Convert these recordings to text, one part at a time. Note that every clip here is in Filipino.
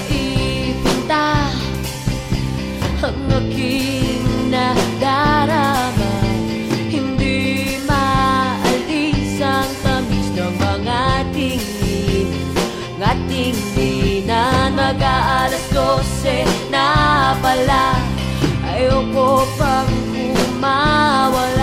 maipunta ang aking nadarama. Hindi maalis ang tamis ng mga tingin Ng ating dinan mag-aalas 12 na pala. Ayoko pang kumawala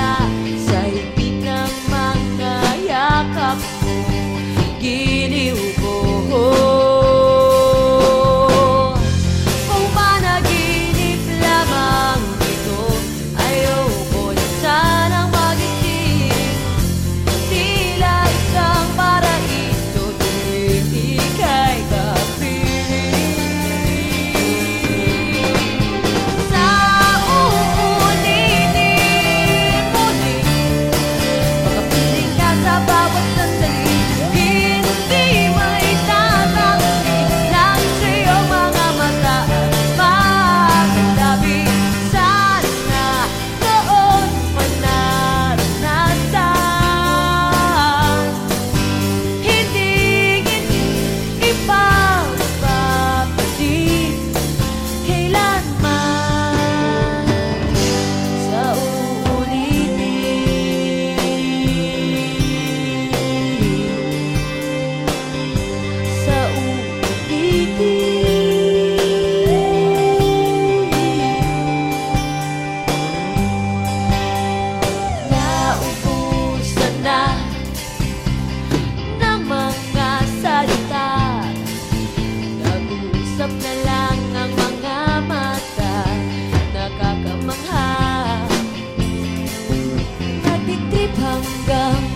歌。